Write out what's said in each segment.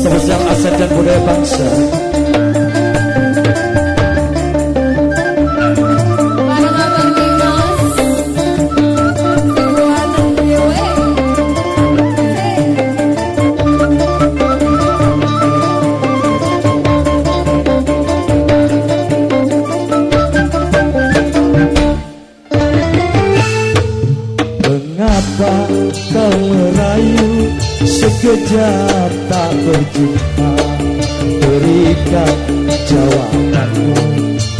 Spesial aset dan budaya bangsa Sekejap tak berjumpa Berikan jawabanmu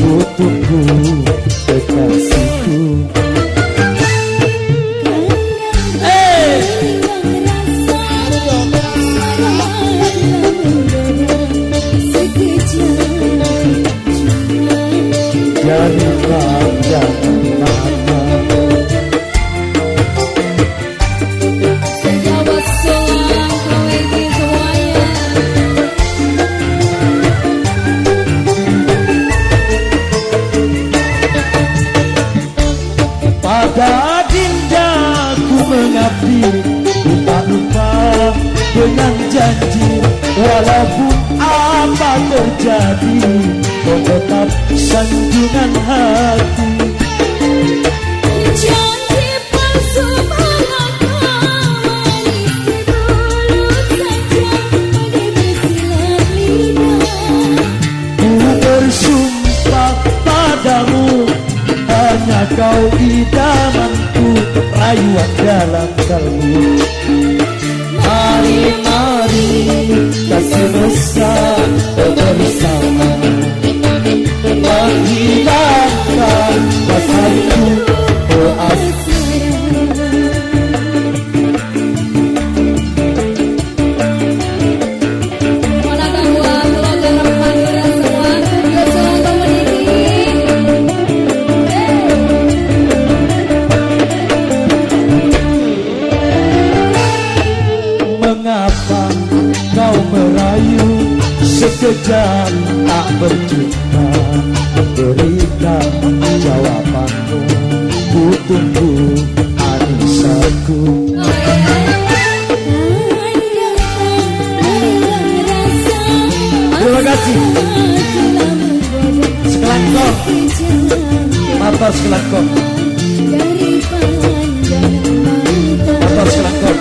Untukku kekasihku. Jadi jangan Pada dengan janji Walaupun apa terjadi Kau tetap sanjungan hati. Janji palsu bersumpah padamu Hanya kau idamanku Rayuan dalam kalbu Sekejap tak berjumpa. Berikan jawabanmu. Ku tunggu Anisaku Terima kasih. Sekelangkong Mata sekelangkong Mata sekelangkong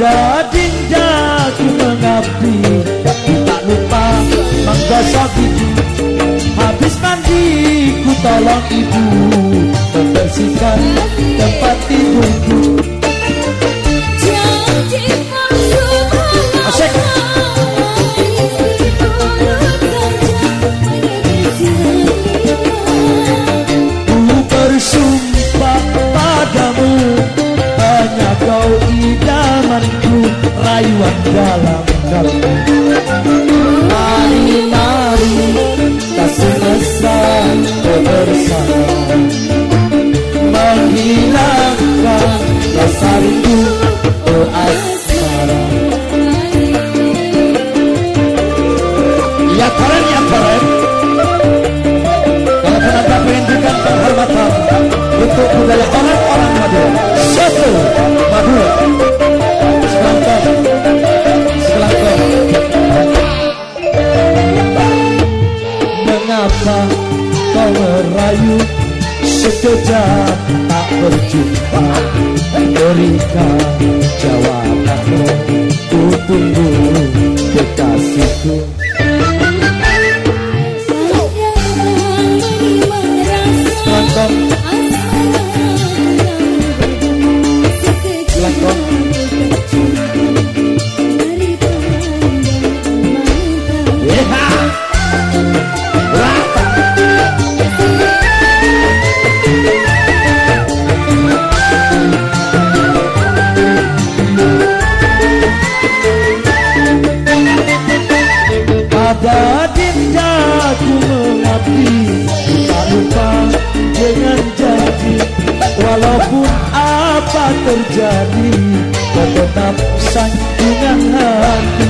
Dinda ku mengabdi Tak lupa menggosok gigi Habis mandi ku tolong ibu Membersihkan tempat tidurku Mari, mari Kasih mesra bersama Menghilangkan rasa rindu Oh Ya keren, ya keren Kalau tenaga pendidikan penghormatan Untuk budaya Mengapa kau merayu? Sekejap tak berjumpa. Berikan jawabanmu. Ku tunggu kekasihku aku mengabdi Tak lupa dengan janji Walaupun apa terjadi Kau tetap dengan hati.